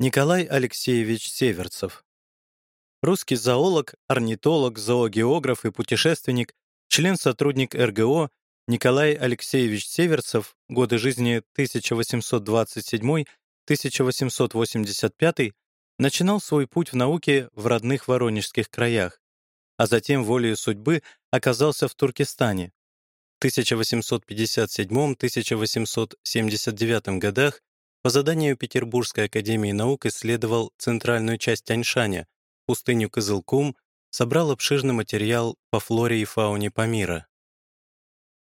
Николай Алексеевич Северцев. Русский зоолог, орнитолог, зоогеограф и путешественник, член-сотрудник РГО Николай Алексеевич Северцев, годы жизни 1827-1885, начинал свой путь в науке в родных воронежских краях, а затем волею судьбы оказался в Туркестане. В 1857-1879 годах по заданию Петербургской академии наук исследовал центральную часть Тяньшаня, пустыню Кызылкум, собрал обширный материал по флоре и фауне Памира.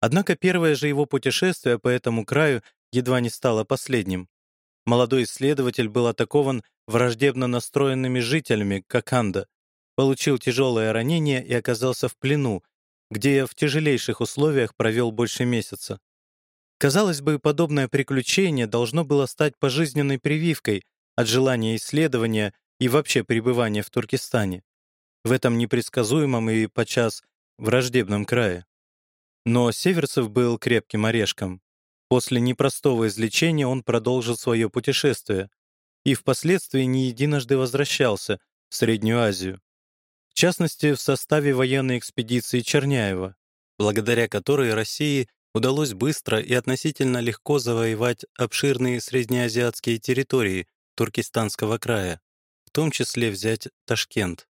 Однако первое же его путешествие по этому краю едва не стало последним. Молодой исследователь был атакован враждебно настроенными жителями Коканда, получил тяжелое ранение и оказался в плену, где в тяжелейших условиях провел больше месяца. Казалось бы, подобное приключение должно было стать пожизненной прививкой от желания исследования и вообще пребывания в Туркестане, в этом непредсказуемом и подчас враждебном крае. Но Северцев был крепким орешком. После непростого излечения он продолжил свое путешествие и впоследствии не единожды возвращался в Среднюю Азию. В частности, в составе военной экспедиции Черняева, благодаря которой России удалось быстро и относительно легко завоевать обширные среднеазиатские территории Туркестанского края, в том числе взять Ташкент.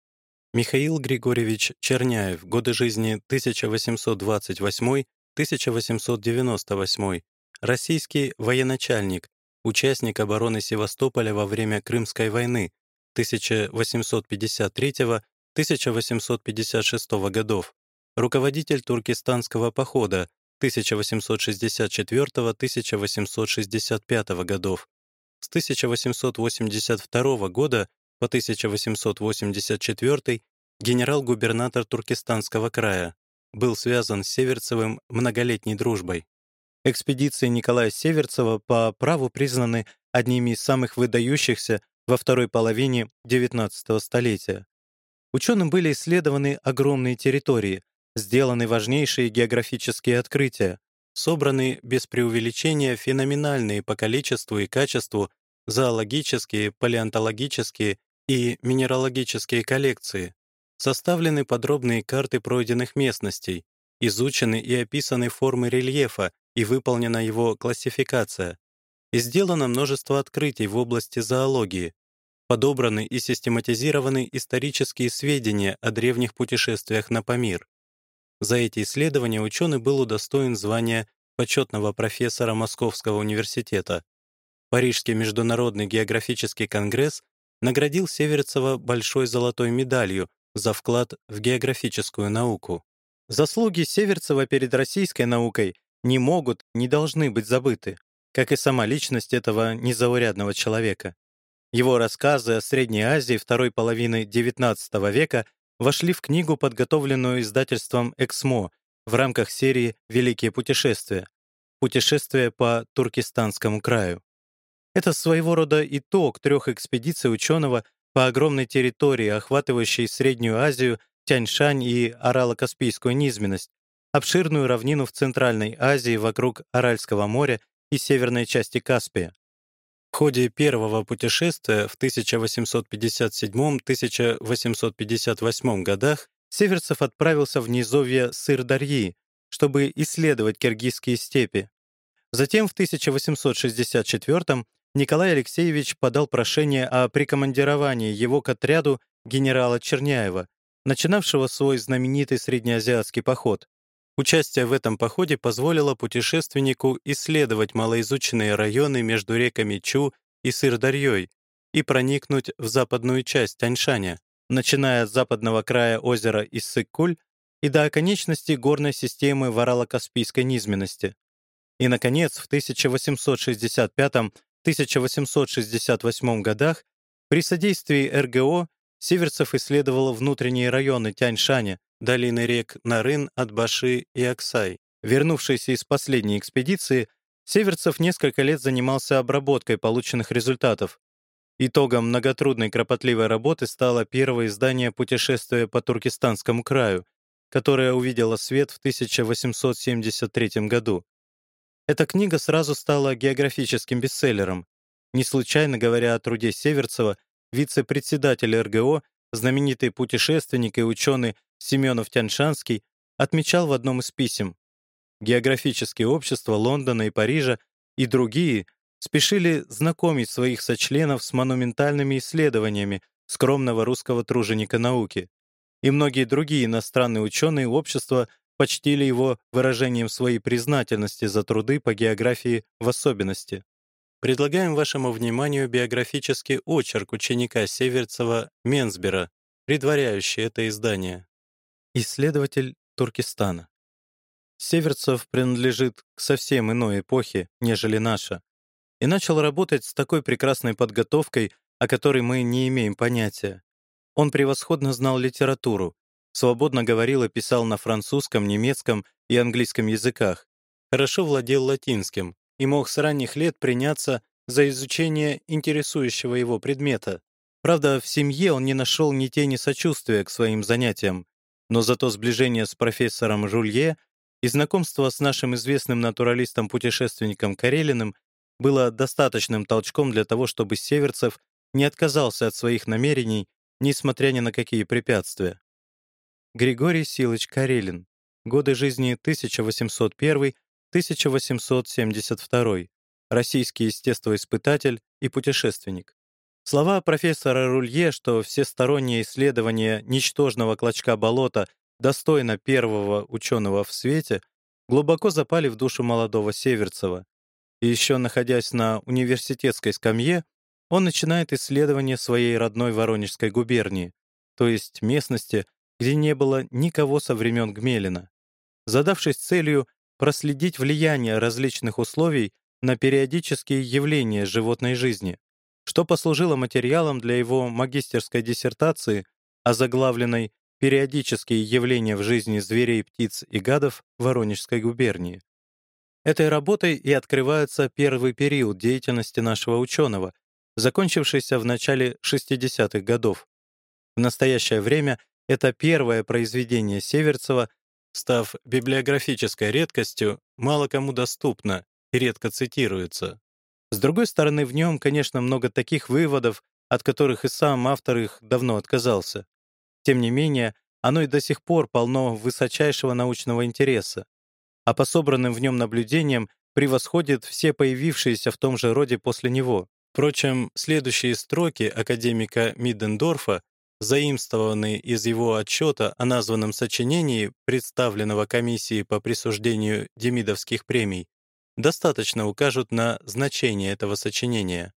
Михаил Григорьевич Черняев, годы жизни 1828-1898, российский военачальник, участник обороны Севастополя во время Крымской войны 1853-1856 годов, руководитель Туркестанского похода 1864-1865 годов. С 1882 года по 1884 генерал-губернатор Туркестанского края, был связан с Северцевым многолетней дружбой. Экспедиции Николая Северцева по праву признаны одними из самых выдающихся во второй половине XIX столетия. Ученым были исследованы огромные территории, сделаны важнейшие географические открытия, собраны без преувеличения феноменальные по количеству и качеству зоологические, палеонтологические и минералогические коллекции, составлены подробные карты пройденных местностей, изучены и описаны формы рельефа и выполнена его классификация, и сделано множество открытий в области зоологии, подобраны и систематизированы исторические сведения о древних путешествиях на Памир. За эти исследования ученый был удостоен звания почетного профессора Московского университета. Парижский международный географический конгресс наградил Северцева большой золотой медалью за вклад в географическую науку. Заслуги Северцева перед российской наукой не могут, не должны быть забыты, как и сама личность этого незаурядного человека. Его рассказы о Средней Азии второй половины XIX века вошли в книгу, подготовленную издательством «Эксмо» в рамках серии «Великие путешествия» «Путешествия по Туркестанскому краю». Это своего рода итог трех экспедиций ученого по огромной территории, охватывающей Среднюю Азию, Тяньшань и Арало-Каспийскую низменность, обширную равнину в Центральной Азии вокруг Аральского моря и северной части Каспия. В ходе первого путешествия в 1857-1858 годах Северцев отправился в низовье Сырдарьи, чтобы исследовать киргизские степи. Затем в 1864 Николай Алексеевич подал прошение о прикомандировании его к отряду генерала Черняева, начинавшего свой знаменитый среднеазиатский поход. Участие в этом походе позволило путешественнику исследовать малоизученные районы между реками Чу и Сырдарьей и проникнуть в западную часть Тяньшаня, начиная с западного края озера Иссык-Куль и до оконечности горной системы Варало-Каспийской низменности. И, наконец, в 1865-1868 годах при содействии РГО Северцев исследовал внутренние районы Тяньшаня, долины рек Нарын, Атбаши и Аксай. Вернувшийся из последней экспедиции, Северцев несколько лет занимался обработкой полученных результатов. Итогом многотрудной кропотливой работы стало первое издание «Путешествие по Туркестанскому краю», которое увидело свет в 1873 году. Эта книга сразу стала географическим бестселлером. Не случайно говоря о труде Северцева, вице-председатель РГО, знаменитый путешественник и ученый Семенов Тяньшанский отмечал в одном из писем. Географические общества Лондона и Парижа и другие спешили знакомить своих сочленов с монументальными исследованиями скромного русского труженика науки. И многие другие иностранные ученые общества почтили его выражением своей признательности за труды по географии в особенности. Предлагаем вашему вниманию биографический очерк ученика Северцева Менсбера, предваряющий это издание. Исследователь Туркестана. Северцев принадлежит к совсем иной эпохе, нежели наша, и начал работать с такой прекрасной подготовкой, о которой мы не имеем понятия. Он превосходно знал литературу, свободно говорил и писал на французском, немецком и английском языках, хорошо владел латинским и мог с ранних лет приняться за изучение интересующего его предмета. Правда, в семье он не нашел ни тени сочувствия к своим занятиям, но зато сближение с профессором Жулье и знакомство с нашим известным натуралистом-путешественником Карелиным было достаточным толчком для того, чтобы Северцев не отказался от своих намерений, несмотря ни на какие препятствия. Григорий Силыч Карелин. Годы жизни 1801-1872. Российский естествоиспытатель и путешественник. Слова профессора Рулье, что всестороннее исследование ничтожного клочка болота достойно первого ученого в свете, глубоко запали в душу молодого Северцева. И еще находясь на университетской скамье, он начинает исследование своей родной Воронежской губернии, то есть местности, где не было никого со времен Гмелина. Задавшись целью проследить влияние различных условий на периодические явления животной жизни, что послужило материалом для его магистерской диссертации, озаглавленной «Периодические явления в жизни зверей, птиц и гадов Воронежской губернии». Этой работой и открывается первый период деятельности нашего ученого, закончившийся в начале 60-х годов. В настоящее время это первое произведение Северцева, став библиографической редкостью, мало кому доступно и редко цитируется. С другой стороны, в нем, конечно, много таких выводов, от которых и сам автор их давно отказался. Тем не менее, оно и до сих пор полно высочайшего научного интереса, а по собранным в нем наблюдениям превосходит все появившиеся в том же роде после него. Впрочем, следующие строки академика Миддендорфа заимствованные из его отчета о названном сочинении, представленного комиссией по присуждению демидовских премий, достаточно укажут на значение этого сочинения.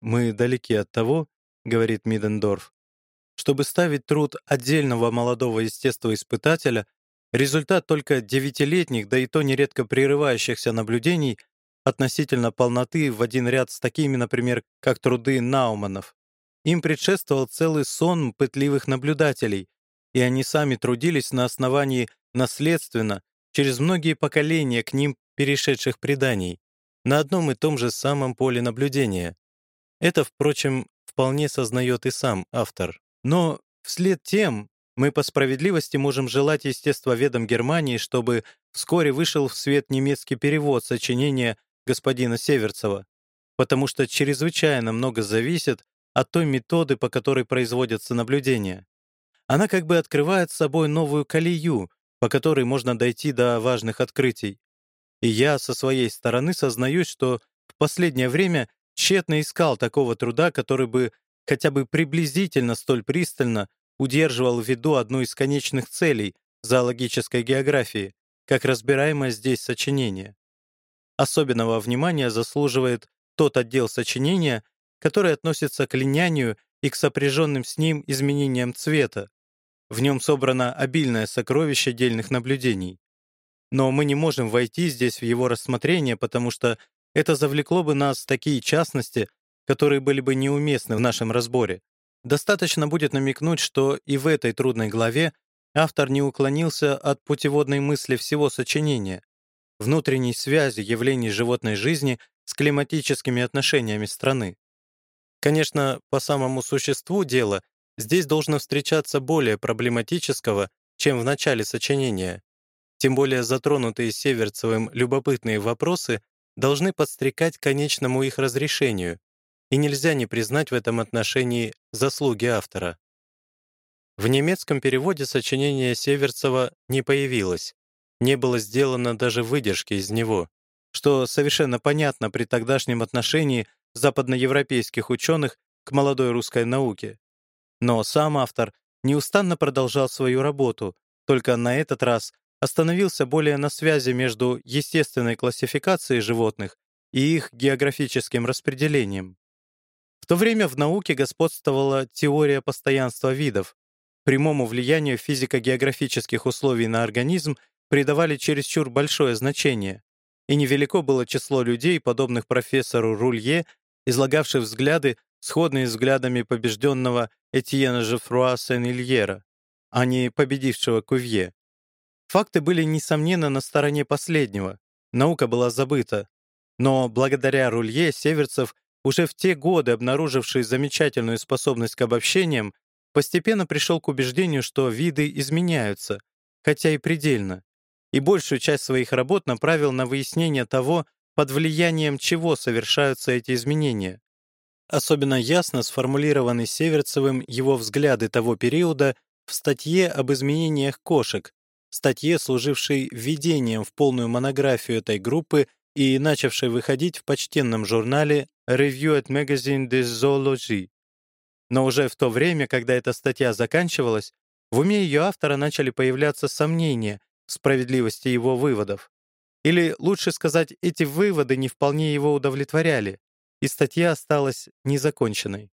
«Мы далеки от того, — говорит Мидендорф, — чтобы ставить труд отдельного молодого естествоиспытателя, результат только девятилетних, да и то нередко прерывающихся наблюдений относительно полноты в один ряд с такими, например, как труды Науманов. Им предшествовал целый сон пытливых наблюдателей, и они сами трудились на основании наследственно, через многие поколения к ним перешедших преданий, на одном и том же самом поле наблюдения. Это, впрочем, вполне сознает и сам автор. Но вслед тем мы по справедливости можем желать естествоведам Германии, чтобы вскоре вышел в свет немецкий перевод сочинения господина Северцева, потому что чрезвычайно много зависит от той методы, по которой производятся наблюдения. Она как бы открывает собой новую колею, по которой можно дойти до важных открытий. И я со своей стороны сознаюсь, что в последнее время тщетно искал такого труда, который бы хотя бы приблизительно столь пристально удерживал в виду одну из конечных целей зоологической географии, как разбираемое здесь сочинение. Особенного внимания заслуживает тот отдел сочинения, который относится к линянию и к сопряженным с ним изменениям цвета. В нем собрано обильное сокровище дельных наблюдений. Но мы не можем войти здесь в его рассмотрение, потому что это завлекло бы нас в такие частности, которые были бы неуместны в нашем разборе. Достаточно будет намекнуть, что и в этой трудной главе автор не уклонился от путеводной мысли всего сочинения, внутренней связи явлений животной жизни с климатическими отношениями страны. Конечно, по самому существу дела здесь должно встречаться более проблематического, чем в начале сочинения. Тем более затронутые Северцевым любопытные вопросы должны подстрекать конечному их разрешению, и нельзя не признать в этом отношении заслуги автора. В немецком переводе сочинение Северцева не появилось, не было сделано даже выдержки из него, что совершенно понятно при тогдашнем отношении западноевропейских ученых к молодой русской науке. Но сам автор неустанно продолжал свою работу, только на этот раз остановился более на связи между естественной классификацией животных и их географическим распределением. В то время в науке господствовала теория постоянства видов. Прямому влиянию физико-географических условий на организм придавали чересчур большое значение, и невелико было число людей, подобных профессору Рулье, излагавших взгляды, сходные взглядами побежденного Этьена Жефруа Сен-Ильера, а не победившего Кувье. Факты были, несомненно, на стороне последнего. Наука была забыта. Но благодаря Рулье Северцев, уже в те годы обнаруживший замечательную способность к обобщениям, постепенно пришел к убеждению, что виды изменяются, хотя и предельно, и большую часть своих работ направил на выяснение того, под влиянием чего совершаются эти изменения. Особенно ясно сформулированы Северцевым его взгляды того периода в статье об изменениях кошек, статье, служившей введением в полную монографию этой группы и начавшей выходить в почтенном журнале Review at Magazine de Zoology. Но уже в то время, когда эта статья заканчивалась, в уме ее автора начали появляться сомнения в справедливости его выводов. Или, лучше сказать, эти выводы не вполне его удовлетворяли, и статья осталась незаконченной.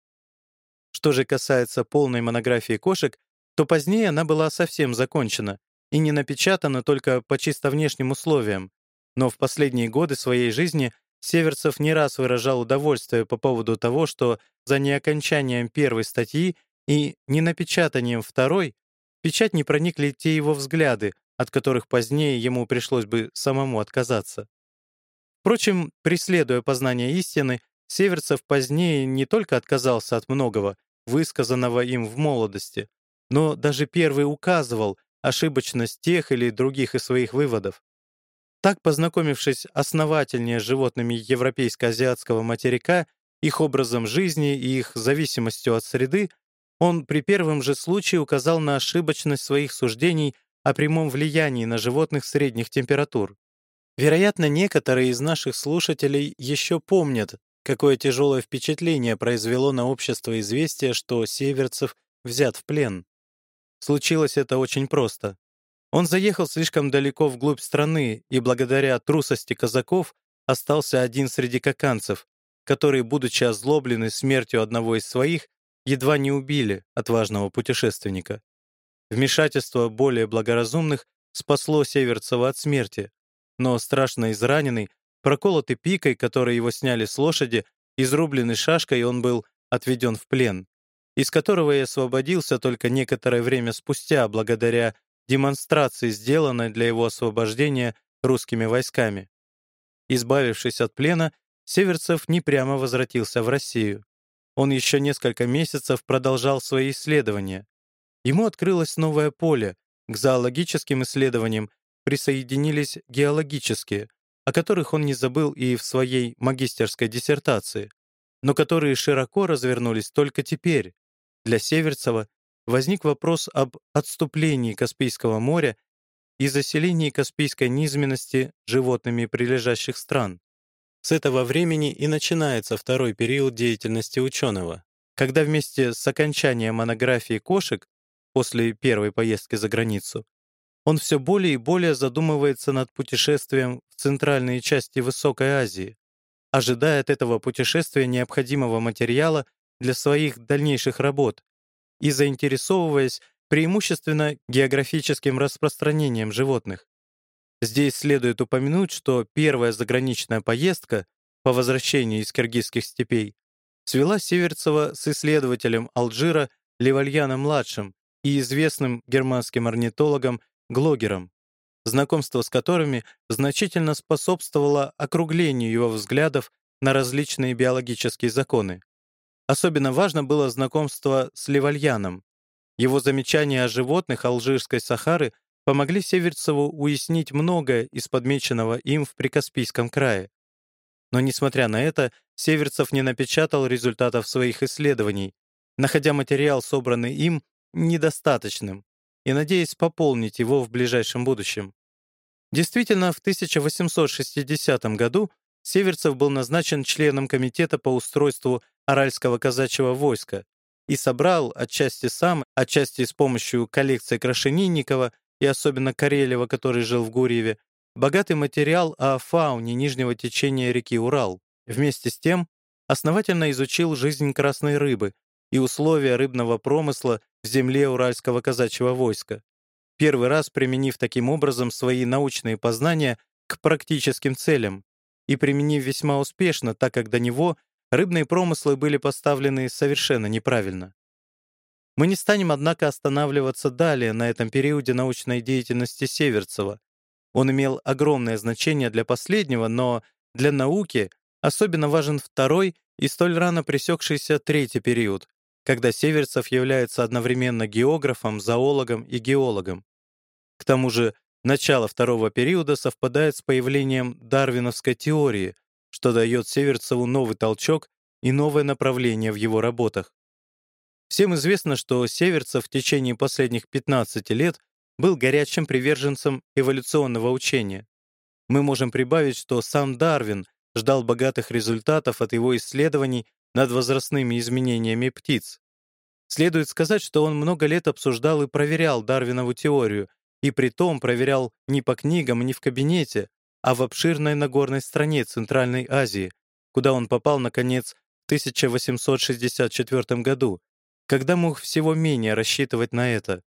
Что же касается полной монографии кошек, то позднее она была совсем закончена и не напечатана только по чисто внешним условиям, но в последние годы своей жизни Северцев не раз выражал удовольствие по поводу того, что за неокончанием первой статьи и ненапечатанием второй печать не проникли те его взгляды, от которых позднее ему пришлось бы самому отказаться. Впрочем, преследуя познание истины, Северцев позднее не только отказался от многого, высказанного им в молодости, но даже первый указывал ошибочность тех или других из своих выводов. Так, познакомившись основательнее с животными европейско-азиатского материка, их образом жизни и их зависимостью от среды, он при первом же случае указал на ошибочность своих суждений о прямом влиянии на животных средних температур. Вероятно, некоторые из наших слушателей еще помнят, какое тяжелое впечатление произвело на общество известие, что Северцев взят в плен. Случилось это очень просто. Он заехал слишком далеко вглубь страны и благодаря трусости казаков остался один среди каканцев, которые, будучи озлоблены смертью одного из своих, едва не убили отважного путешественника. Вмешательство более благоразумных спасло Северцева от смерти, но страшно израненный, проколотый пикой, которой его сняли с лошади, изрубленный шашкой, он был отведен в плен, из которого и освободился только некоторое время спустя благодаря демонстрации, сделанной для его освобождения русскими войсками. Избавившись от плена, Северцев не прямо возвратился в Россию. Он еще несколько месяцев продолжал свои исследования. Ему открылось новое поле, к зоологическим исследованиям присоединились геологические, о которых он не забыл и в своей магистерской диссертации, но которые широко развернулись только теперь. Для Северцева возник вопрос об отступлении Каспийского моря и заселении Каспийской низменности животными прилежащих стран. С этого времени и начинается второй период деятельности ученого, когда вместе с окончанием монографии кошек после первой поездки за границу, он все более и более задумывается над путешествием в центральные части Высокой Азии, ожидая от этого путешествия необходимого материала для своих дальнейших работ и заинтересовываясь преимущественно географическим распространением животных. Здесь следует упомянуть, что первая заграничная поездка по возвращении из киргизских степей свела Северцева с исследователем Алжира Левальяном-младшим, и известным германским орнитологом Глогером, знакомство с которыми значительно способствовало округлению его взглядов на различные биологические законы. Особенно важно было знакомство с Левальяном. Его замечания о животных Алжирской Сахары помогли Северцеву уяснить многое из подмеченного им в Прикаспийском крае. Но, несмотря на это, Северцев не напечатал результатов своих исследований, находя материал, собранный им, недостаточным, и надеясь пополнить его в ближайшем будущем. Действительно, в 1860 году Северцев был назначен членом комитета по устройству Аральского казачьего войска и собрал, отчасти сам, отчасти с помощью коллекции Крашенинникова и особенно Карелева, который жил в Гурьеве, богатый материал о фауне нижнего течения реки Урал. Вместе с тем основательно изучил жизнь красной рыбы и условия рыбного промысла в земле Уральского казачьего войска, первый раз применив таким образом свои научные познания к практическим целям и применив весьма успешно, так как до него рыбные промыслы были поставлены совершенно неправильно. Мы не станем, однако, останавливаться далее на этом периоде научной деятельности Северцева. Он имел огромное значение для последнего, но для науки особенно важен второй и столь рано пресекшийся третий период, когда Северцев является одновременно географом, зоологом и геологом. К тому же, начало второго периода совпадает с появлением дарвиновской теории, что дает Северцеву новый толчок и новое направление в его работах. Всем известно, что Северцев в течение последних 15 лет был горячим приверженцем эволюционного учения. Мы можем прибавить, что сам Дарвин ждал богатых результатов от его исследований над возрастными изменениями птиц. Следует сказать, что он много лет обсуждал и проверял Дарвинову теорию, и притом проверял не по книгам не в кабинете, а в обширной Нагорной стране Центральной Азии, куда он попал, наконец, в 1864 году, когда мог всего менее рассчитывать на это.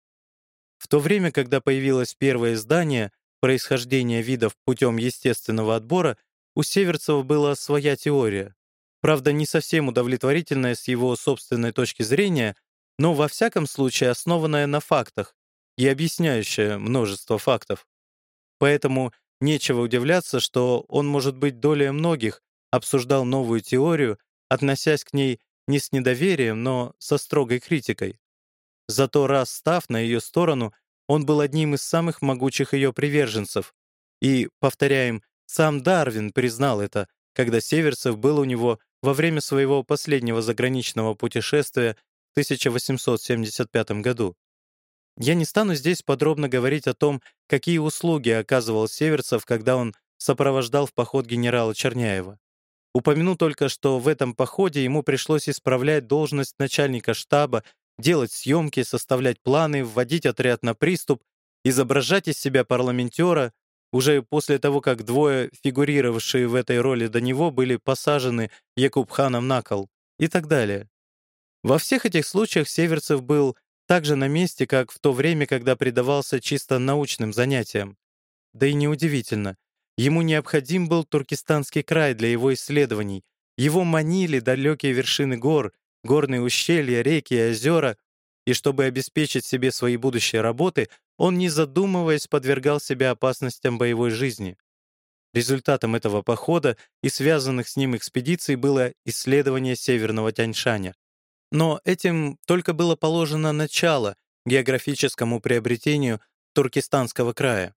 В то время, когда появилось первое издание «Происхождение видов путем естественного отбора», у Северцева была своя теория. Правда, не совсем удовлетворительная с его собственной точки зрения, но во всяком случае основанная на фактах и объясняющая множество фактов. Поэтому нечего удивляться, что он, может быть, долей многих обсуждал новую теорию, относясь к ней не с недоверием, но со строгой критикой. Зато раз став на ее сторону, он был одним из самых могучих ее приверженцев. И, повторяем, сам Дарвин признал это, когда Северцев был у него во время своего последнего заграничного путешествия в 1875 году. Я не стану здесь подробно говорить о том, какие услуги оказывал Северцев, когда он сопровождал в поход генерала Черняева. Упомяну только, что в этом походе ему пришлось исправлять должность начальника штаба, делать съемки, составлять планы, вводить отряд на приступ, изображать из себя парламентера, уже после того, как двое, фигурировавшие в этой роли до него, были посажены Якубханом на кол и так далее. Во всех этих случаях Северцев был так же на месте, как в то время, когда предавался чисто научным занятиям. Да и неудивительно. Ему необходим был Туркестанский край для его исследований. Его манили далекие вершины гор, горные ущелья, реки и озера, и чтобы обеспечить себе свои будущие работы, он, не задумываясь, подвергал себя опасностям боевой жизни. Результатом этого похода и связанных с ним экспедиций было исследование Северного Тяньшаня. Но этим только было положено начало географическому приобретению Туркестанского края.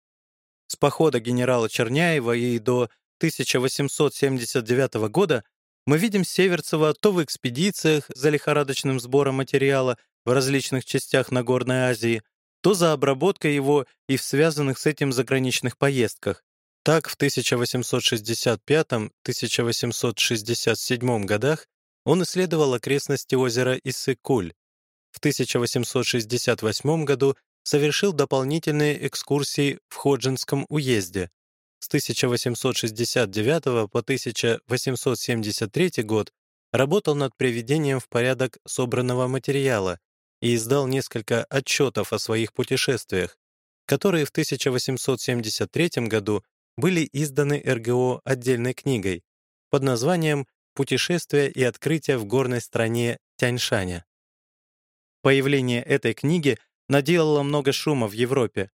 С похода генерала Черняева и до 1879 года мы видим Северцева то в экспедициях за лихорадочным сбором материала в различных частях Нагорной Азии, то за обработкой его и в связанных с этим заграничных поездках. Так, в 1865-1867 годах он исследовал окрестности озера Иссык-Куль. В 1868 году совершил дополнительные экскурсии в Ходжинском уезде. С 1869 по 1873 год работал над приведением в порядок собранного материала, и издал несколько отчетов о своих путешествиях, которые в 1873 году были изданы РГО отдельной книгой под названием «Путешествия и открытия в горной стране Тяньшаня». Появление этой книги наделало много шума в Европе.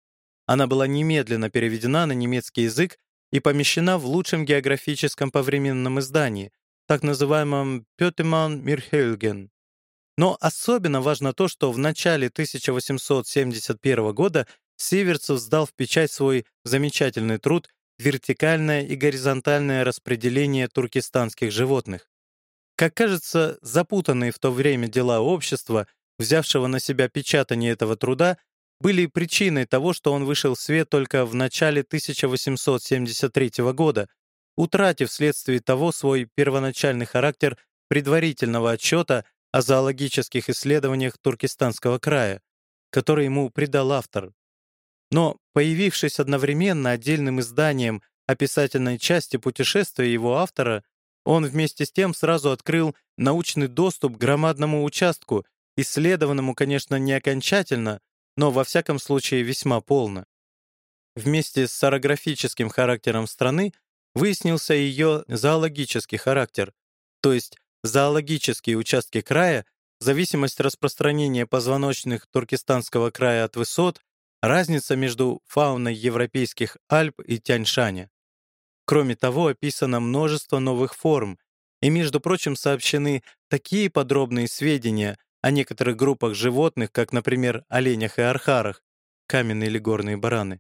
Она была немедленно переведена на немецкий язык и помещена в лучшем географическом повременном издании, так называемом «Пётеман Мирхельген», но особенно важно то, что в начале 1871 года Северцев сдал в печать свой замечательный труд вертикальное и горизонтальное распределение туркестанских животных. Как кажется, запутанные в то время дела общества, взявшего на себя печатание этого труда, были причиной того, что он вышел в свет только в начале 1873 года, утратив вследствие того свой первоначальный характер предварительного отчета о зоологических исследованиях Туркестанского края, который ему придал автор. Но, появившись одновременно отдельным изданием описательной части путешествия его автора, он вместе с тем сразу открыл научный доступ к громадному участку, исследованному, конечно, не окончательно, но во всяком случае весьма полно. Вместе с сорографическим характером страны выяснился ее зоологический характер, то есть зоологические участки края, зависимость распространения позвоночных Туркестанского края от высот, разница между фауной европейских Альп и Тяньшаня. Кроме того, описано множество новых форм, и, между прочим, сообщены такие подробные сведения о некоторых группах животных, как, например, оленях и архарах, каменные или горные бараны,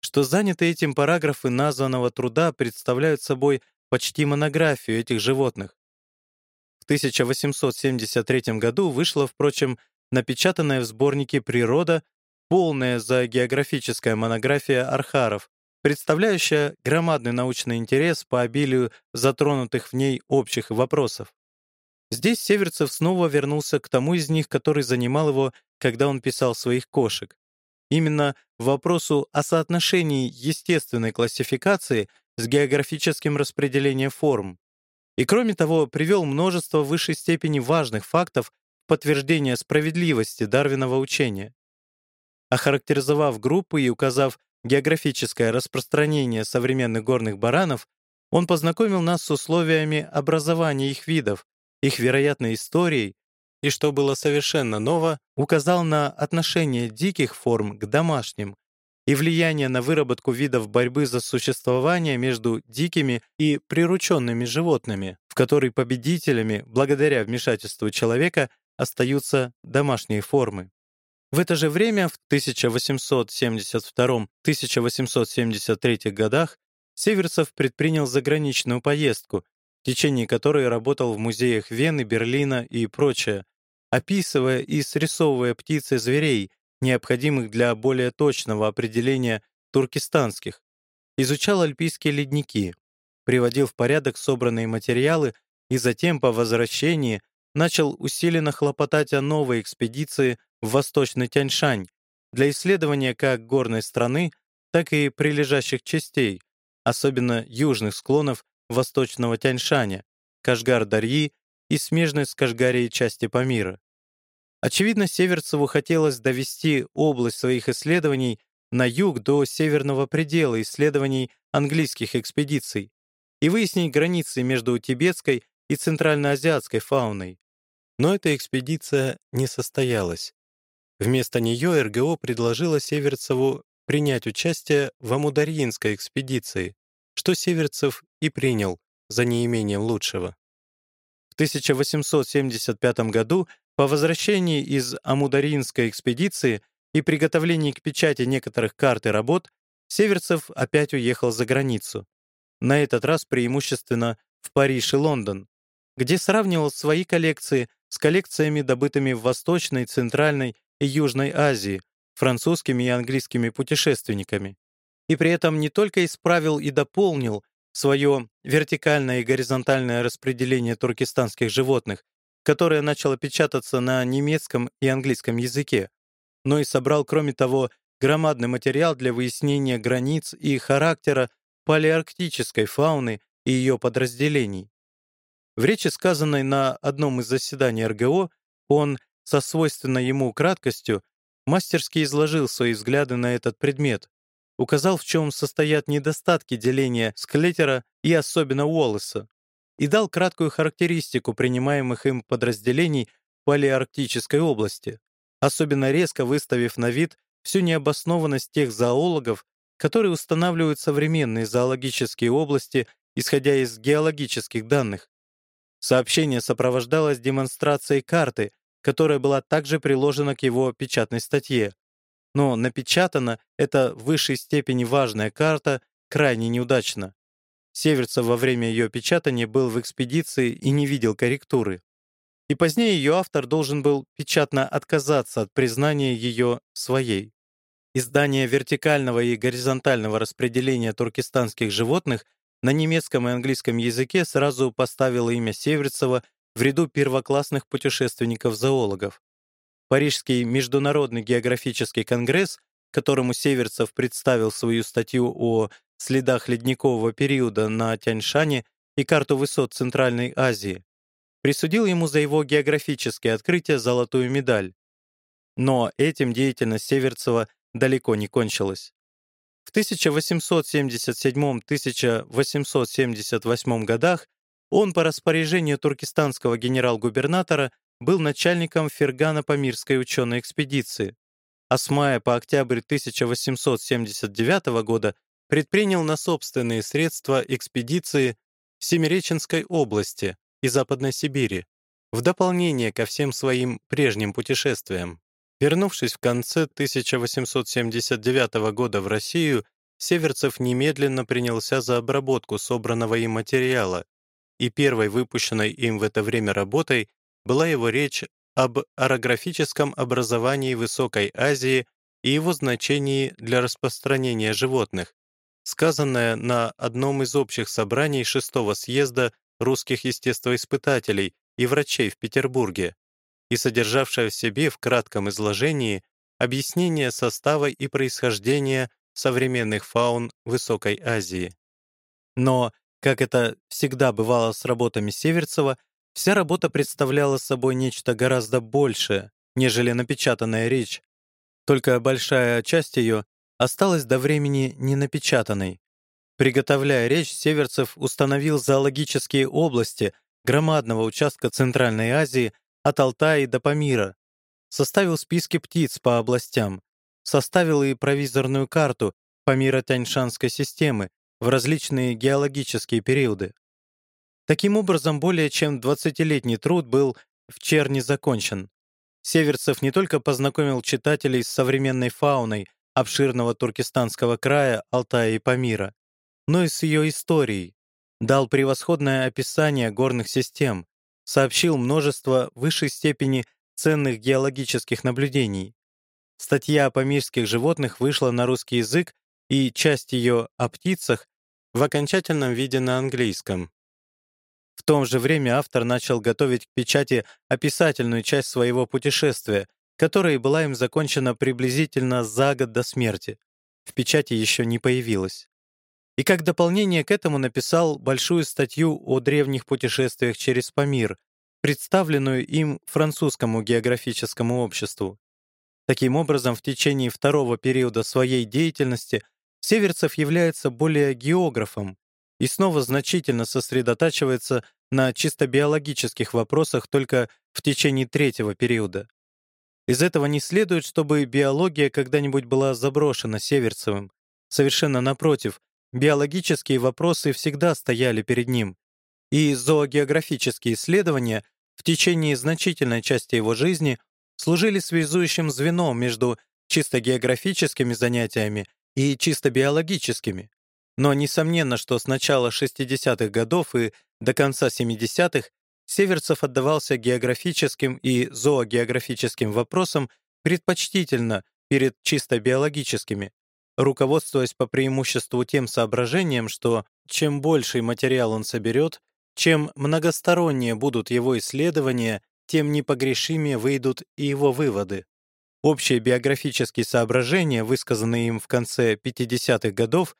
что занятые этим параграфы названного труда представляют собой почти монографию этих животных. В 1873 году вышла, впрочем, напечатанная в сборнике «Природа» полная зоогеографическая монография архаров, представляющая громадный научный интерес по обилию затронутых в ней общих вопросов. Здесь Северцев снова вернулся к тому из них, который занимал его, когда он писал своих кошек. Именно вопросу о соотношении естественной классификации с географическим распределением форм. И кроме того, привел множество в высшей степени важных фактов подтверждения справедливости Дарвинова учения. Охарактеризовав группы и указав географическое распространение современных горных баранов, он познакомил нас с условиями образования их видов, их вероятной историей и, что было совершенно ново, указал на отношение диких форм к домашним и влияние на выработку видов борьбы за существование между дикими и прирученными животными, в которой победителями, благодаря вмешательству человека, остаются домашние формы. В это же время, в 1872-1873 годах, Северцев предпринял заграничную поездку, в течение которой работал в музеях Вены, Берлина и прочее, описывая и срисовывая птиц и зверей, необходимых для более точного определения туркестанских, изучал альпийские ледники, приводил в порядок собранные материалы и затем по возвращении начал усиленно хлопотать о новой экспедиции в Восточный Тяньшань для исследования как горной страны, так и прилежащих частей, особенно южных склонов Восточного Тяньшаня, Кашгар-Дарьи и смежной с Кашгарией части Памира. Очевидно, Северцеву хотелось довести область своих исследований на юг до северного предела исследований английских экспедиций и выяснить границы между тибетской и центральноазиатской фауной. Но эта экспедиция не состоялась. Вместо нее РГО предложила Северцеву принять участие в Амударьинской экспедиции, что Северцев и принял за неимением лучшего. В 1875 году по возвращении из Амударинской экспедиции и приготовлении к печати некоторых карт и работ Северцев опять уехал за границу. На этот раз преимущественно в Париж и Лондон, где сравнивал свои коллекции с коллекциями, добытыми в Восточной, Центральной и Южной Азии французскими и английскими путешественниками. И при этом не только исправил и дополнил свое вертикальное и горизонтальное распределение туркестанских животных, которое начало печататься на немецком и английском языке, но и собрал, кроме того, громадный материал для выяснения границ и характера палеарктической фауны и ее подразделений. В речи, сказанной на одном из заседаний РГО, он со свойственной ему краткостью мастерски изложил свои взгляды на этот предмет, указал, в чем состоят недостатки деления Склетера и особенно Уоллеса, и дал краткую характеристику принимаемых им подразделений палеарктической области, особенно резко выставив на вид всю необоснованность тех зоологов, которые устанавливают современные зоологические области, исходя из геологических данных. Сообщение сопровождалось демонстрацией карты, которая была также приложена к его печатной статье. Но напечатана эта в высшей степени важная карта крайне неудачно. Северцев во время ее печатания был в экспедиции и не видел корректуры. И позднее ее автор должен был печатно отказаться от признания ее своей. Издание вертикального и горизонтального распределения туркестанских животных на немецком и английском языке сразу поставило имя Северцева в ряду первоклассных путешественников-зоологов. Парижский международный географический конгресс, которому Северцев представил свою статью о следах ледникового периода на Тяньшане и карту высот Центральной Азии, присудил ему за его географические открытия золотую медаль. Но этим деятельность Северцева далеко не кончилась. В 1877-1878 годах он по распоряжению туркестанского генерал-губернатора был начальником Фергана-Памирской ученой экспедиции, а с мая по октябрь 1879 года предпринял на собственные средства экспедиции в Семиреченской области и Западной Сибири, в дополнение ко всем своим прежним путешествиям. Вернувшись в конце 1879 года в Россию, Северцев немедленно принялся за обработку собранного им материала, и первой выпущенной им в это время работой была его речь об орографическом образовании Высокой Азии и его значении для распространения животных, сказанная на одном из общих собраний шестого съезда русских естествоиспытателей и врачей в Петербурге и содержавшая в себе в кратком изложении объяснение состава и происхождения современных фаун Высокой Азии. Но, как это всегда бывало с работами Северцева, вся работа представляла собой нечто гораздо большее, нежели напечатанная речь. Только большая часть ее осталась до времени ненапечатанной. Приготовляя речь, Северцев установил зоологические области громадного участка Центральной Азии от Алтая до Памира, составил списки птиц по областям, составил и провизорную карту Памира Тяньшанской системы в различные геологические периоды. Таким образом, более чем 20-летний труд был в черне закончен. Северцев не только познакомил читателей с современной фауной обширного туркестанского края Алтая и Памира, но и с ее историей, дал превосходное описание горных систем, сообщил множество высшей степени ценных геологических наблюдений. Статья о памирских животных вышла на русский язык, и часть ее о птицах в окончательном виде на английском. В том же время автор начал готовить к печати описательную часть своего путешествия, которая была им закончена приблизительно за год до смерти. В печати еще не появилась. И как дополнение к этому написал большую статью о древних путешествиях через Памир, представленную им французскому географическому обществу. Таким образом, в течение второго периода своей деятельности Северцев является более географом и снова значительно сосредотачивается на чисто биологических вопросах только в течение третьего периода. Из этого не следует, чтобы биология когда-нибудь была заброшена Северцевым. Совершенно напротив, биологические вопросы всегда стояли перед ним, и зоогеографические исследования в течение значительной части его жизни служили связующим звеном между чисто географическими занятиями и чисто биологическими. Но несомненно, что с начала 60-х годов и до конца 70-х Северцев отдавался географическим и зоогеографическим вопросам предпочтительно перед чисто биологическими, руководствуясь по преимуществу тем соображением, что чем больший материал он соберет, чем многосторонние будут его исследования, тем непогрешимее выйдут и его выводы. Общие биографические соображения, высказанные им в конце 50-х годов,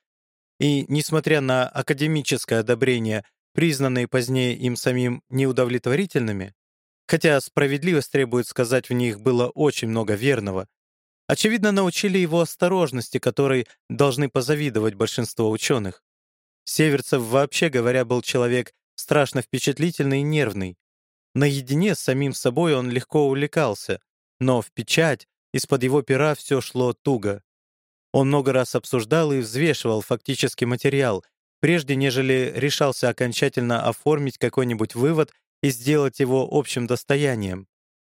и, несмотря на академическое одобрение, признанные позднее им самим неудовлетворительными, хотя справедливость требует сказать в них было очень много верного, очевидно, научили его осторожности, которой должны позавидовать большинство ученых. Северцев, вообще говоря, был человек страшно впечатлительный и нервный. Наедине с самим собой он легко увлекался, но в печать из-под его пера все шло туго. Он много раз обсуждал и взвешивал фактический материал, прежде нежели решался окончательно оформить какой-нибудь вывод и сделать его общим достоянием.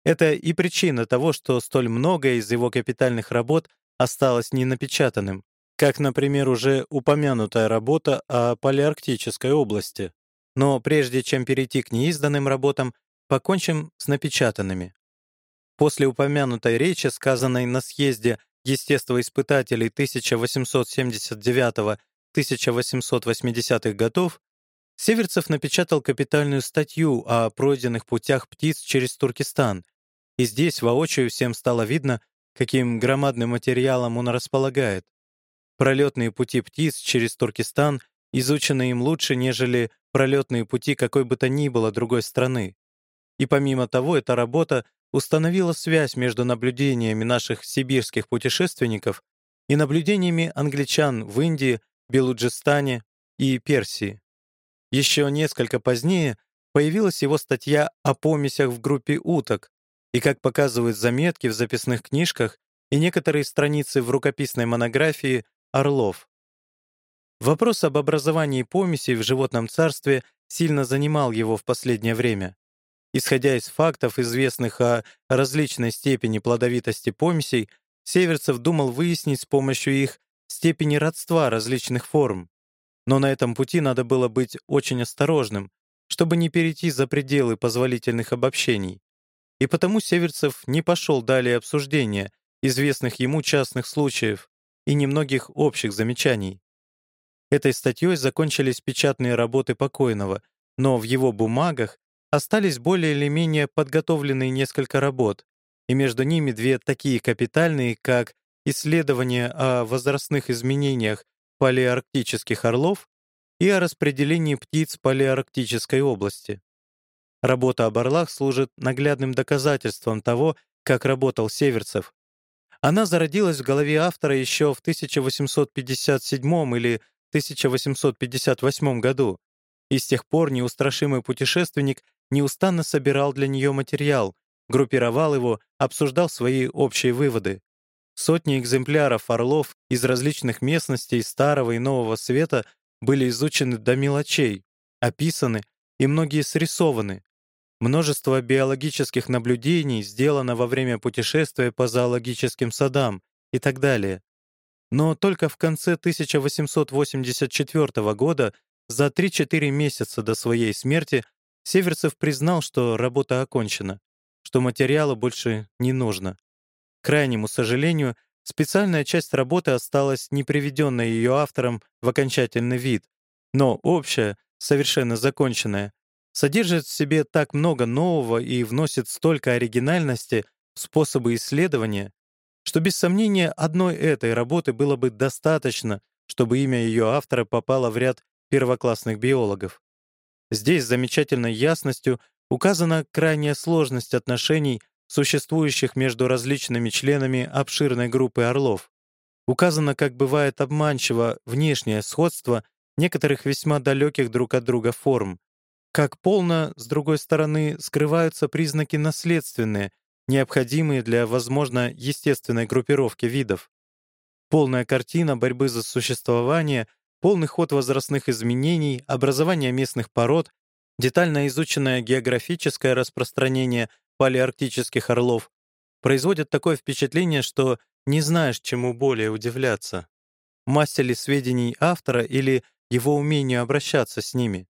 Это и причина того, что столь многое из его капитальных работ осталось ненапечатанным. как, например, уже упомянутая работа о палеарктической области. Но прежде чем перейти к неизданным работам, покончим с напечатанными. После упомянутой речи, сказанной на съезде естествоиспытателей 1879-1880-х годов, Северцев напечатал капитальную статью о пройденных путях птиц через Туркестан, и здесь воочию всем стало видно, каким громадным материалом он располагает. Пролетные пути птиц через Туркестан изучены им лучше, нежели пролетные пути какой бы то ни было другой страны. И помимо того, эта работа установила связь между наблюдениями наших сибирских путешественников и наблюдениями англичан в Индии, Белуджистане и Персии. Еще несколько позднее появилась его статья о помесях в группе уток, и, как показывают заметки в записных книжках и некоторые страницы в рукописной монографии «Орлов». Вопрос об образовании помесей в животном царстве сильно занимал его в последнее время. Исходя из фактов, известных о различной степени плодовитости помесей, Северцев думал выяснить с помощью их степени родства различных форм. Но на этом пути надо было быть очень осторожным, чтобы не перейти за пределы позволительных обобщений. И потому Северцев не пошел далее обсуждения известных ему частных случаев и немногих общих замечаний. Этой статьей закончились печатные работы покойного, но в его бумагах остались более или менее подготовленные несколько работ, и между ними две такие капитальные, как «Исследование о возрастных изменениях палеарктических орлов» и о распределении птиц палеарктической области. Работа об орлах служит наглядным доказательством того, как работал Северцев. Она зародилась в голове автора еще в 1857 или 1858 году, и с тех пор неустрашимый путешественник неустанно собирал для нее материал, группировал его, обсуждал свои общие выводы. Сотни экземпляров орлов из различных местностей Старого и Нового Света были изучены до мелочей, описаны и многие срисованы. Множество биологических наблюдений сделано во время путешествия по зоологическим садам и так далее. Но только в конце 1884 года, за 3-4 месяца до своей смерти, Северцев признал, что работа окончена, что материала больше не нужно. К крайнему сожалению, специальная часть работы осталась не приведенной ее автором в окончательный вид, но общая, совершенно законченная, содержит в себе так много нового и вносит столько оригинальности в способы исследования, что без сомнения одной этой работы было бы достаточно, чтобы имя ее автора попало в ряд первоклассных биологов. Здесь с замечательной ясностью указана крайняя сложность отношений, существующих между различными членами обширной группы орлов. Указано, как бывает обманчиво, внешнее сходство некоторых весьма далеких друг от друга форм, как полно, с другой стороны, скрываются признаки наследственные, необходимые для, возможно, естественной группировки видов. Полная картина борьбы за существование полный ход возрастных изменений, образование местных пород, детально изученное географическое распространение палеарктических орлов производят такое впечатление, что не знаешь, чему более удивляться. Массе ли сведений автора или его умению обращаться с ними.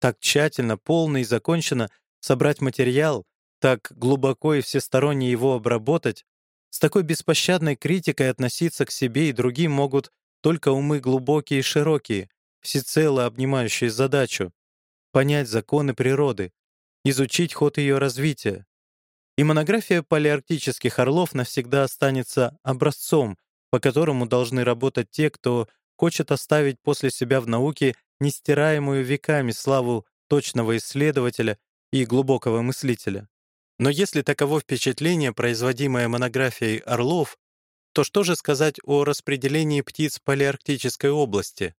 Так тщательно, полно и закончено собрать материал, так глубоко и всесторонне его обработать, с такой беспощадной критикой относиться к себе и другим могут только умы глубокие и широкие, всецело обнимающие задачу — понять законы природы, изучить ход ее развития. И монография палеарктических орлов навсегда останется образцом, по которому должны работать те, кто хочет оставить после себя в науке нестираемую веками славу точного исследователя и глубокого мыслителя. Но если таково впечатление, производимое монографией Орлов, то что же сказать о распределении птиц палеарктической области?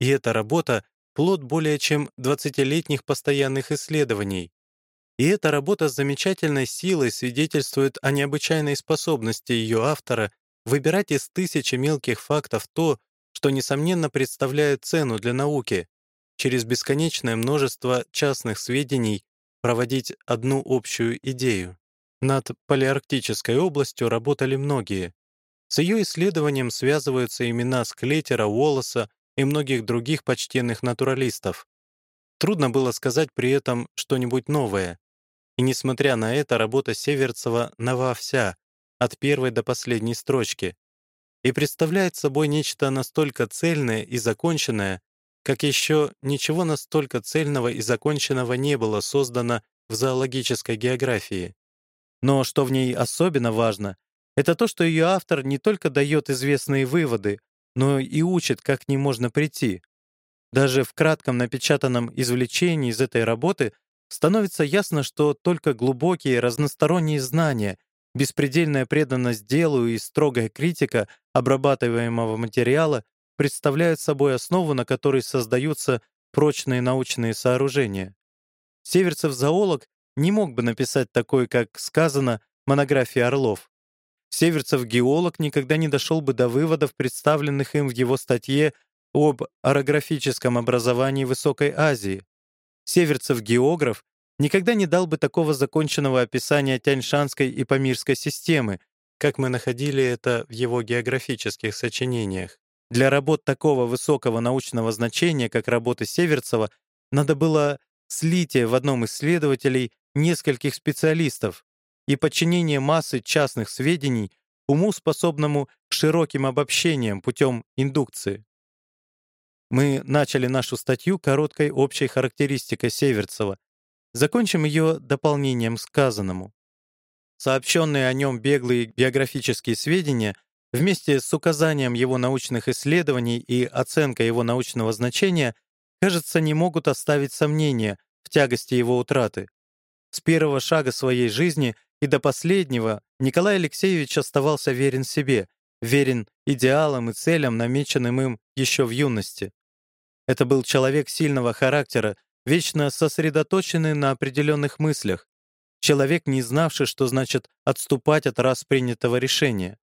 И эта работа — плод более чем 20-летних постоянных исследований. И эта работа с замечательной силой свидетельствует о необычайной способности ее автора выбирать из тысячи мелких фактов то, что, несомненно, представляет цену для науки, через бесконечное множество частных сведений проводить одну общую идею. Над палеарктической областью работали многие, С ее исследованием связываются имена Склетера, Уоллеса и многих других почтенных натуралистов. Трудно было сказать при этом что-нибудь новое. И несмотря на это, работа Северцева нова вся, от первой до последней строчки, и представляет собой нечто настолько цельное и законченное, как еще ничего настолько цельного и законченного не было создано в зоологической географии. Но что в ней особенно важно, это то, что ее автор не только дает известные выводы, но и учит, как к ним можно прийти. Даже в кратком напечатанном извлечении из этой работы становится ясно, что только глубокие разносторонние знания, беспредельная преданность делу и строгая критика обрабатываемого материала представляют собой основу, на которой создаются прочные научные сооружения. Северцев-зоолог не мог бы написать такой, как сказано, монография Орлов. Северцев-геолог никогда не дошел бы до выводов, представленных им в его статье об орографическом образовании Высокой Азии. Северцев-географ никогда не дал бы такого законченного описания Тяньшанской и Памирской системы, как мы находили это в его географических сочинениях. Для работ такого высокого научного значения, как работы Северцева, надо было слитие в одном исследователей нескольких специалистов и подчинение массы частных сведений уму, способному к широким обобщениям путем индукции. Мы начали нашу статью короткой общей характеристикой Северцева. Закончим ее дополнением сказанному. Сообщенные о нем беглые биографические сведения вместе с указанием его научных исследований и оценкой его научного значения, кажется, не могут оставить сомнения в тягости его утраты. С первого шага своей жизни и до последнего Николай Алексеевич оставался верен себе, верен идеалам и целям, намеченным им еще в юности. Это был человек сильного характера, вечно сосредоточенный на определенных мыслях, человек, не знавший, что значит отступать от раз принятого решения.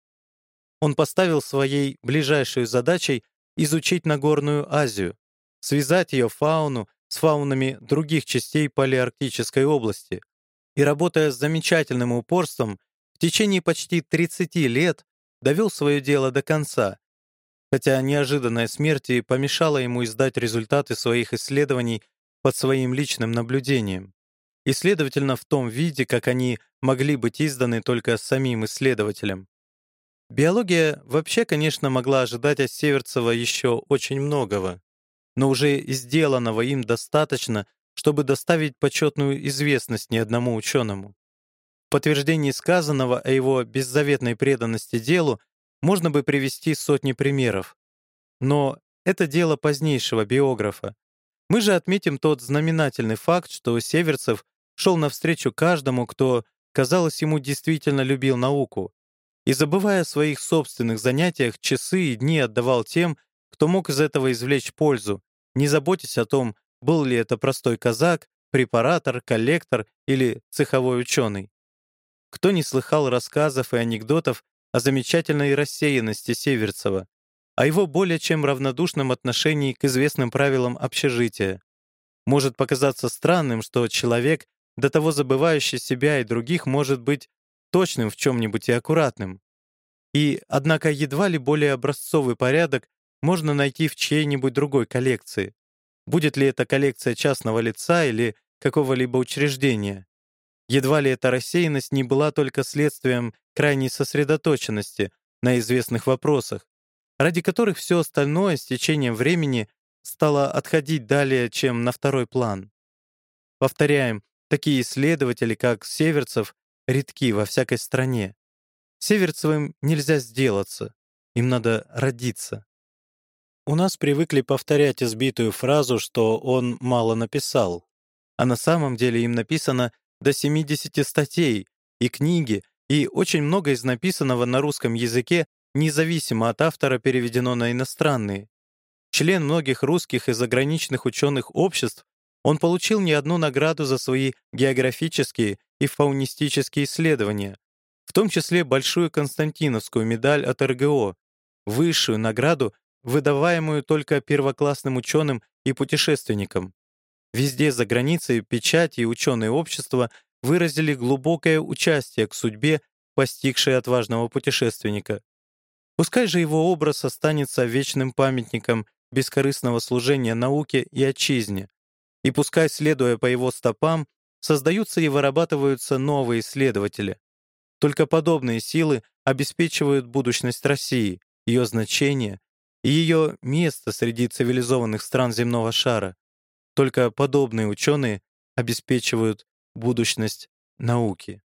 Он поставил своей ближайшей задачей изучить Нагорную Азию, связать ее фауну с фаунами других частей Палеарктической области, и, работая с замечательным упорством, в течение почти 30 лет довел свое дело до конца, хотя неожиданная смерть помешала ему издать результаты своих исследований под своим личным наблюдением, и, следовательно, в том виде, как они могли быть изданы только самим исследователем. Биология вообще, конечно, могла ожидать от Северцева еще очень многого, но уже сделанного им достаточно, чтобы доставить почетную известность ни одному ученому. В подтверждении сказанного о его беззаветной преданности делу можно бы привести сотни примеров. Но это дело позднейшего биографа. Мы же отметим тот знаменательный факт, что Северцев шел навстречу каждому, кто, казалось, ему действительно любил науку, и, забывая о своих собственных занятиях, часы и дни отдавал тем, кто мог из этого извлечь пользу, не заботясь о том, был ли это простой казак, препаратор, коллектор или цеховой ученый. Кто не слыхал рассказов и анекдотов о замечательной рассеянности Северцева, о его более чем равнодушном отношении к известным правилам общежития. Может показаться странным, что человек, до того забывающий себя и других, может быть точным в чем-нибудь и аккуратным. И, однако, едва ли более образцовый порядок можно найти в чьей-нибудь другой коллекции. Будет ли это коллекция частного лица или какого-либо учреждения? Едва ли эта рассеянность не была только следствием крайней сосредоточенности на известных вопросах, ради которых все остальное с течением времени стало отходить далее, чем на второй план. Повторяем, такие исследователи, как Северцев, редки во всякой стране. Северцевым нельзя сделаться, им надо родиться. У нас привыкли повторять избитую фразу, что он мало написал. А на самом деле им написано до 70 статей и книги, и очень много из написанного на русском языке независимо от автора переведено на иностранные. Член многих русских и заграничных ученых обществ, он получил не одну награду за свои географические и фаунистические исследования, в том числе большую Константиновскую медаль от РГО, высшую награду выдаваемую только первоклассным ученым и путешественникам. Везде за границей печать и ученые общества выразили глубокое участие к судьбе, постигшей отважного путешественника. Пускай же его образ останется вечным памятником бескорыстного служения науке и отчизне, и пускай, следуя по его стопам, создаются и вырабатываются новые исследователи. Только подобные силы обеспечивают будущность России, ее значение ее место среди цивилизованных стран земного шара. Только подобные ученые обеспечивают будущность науки.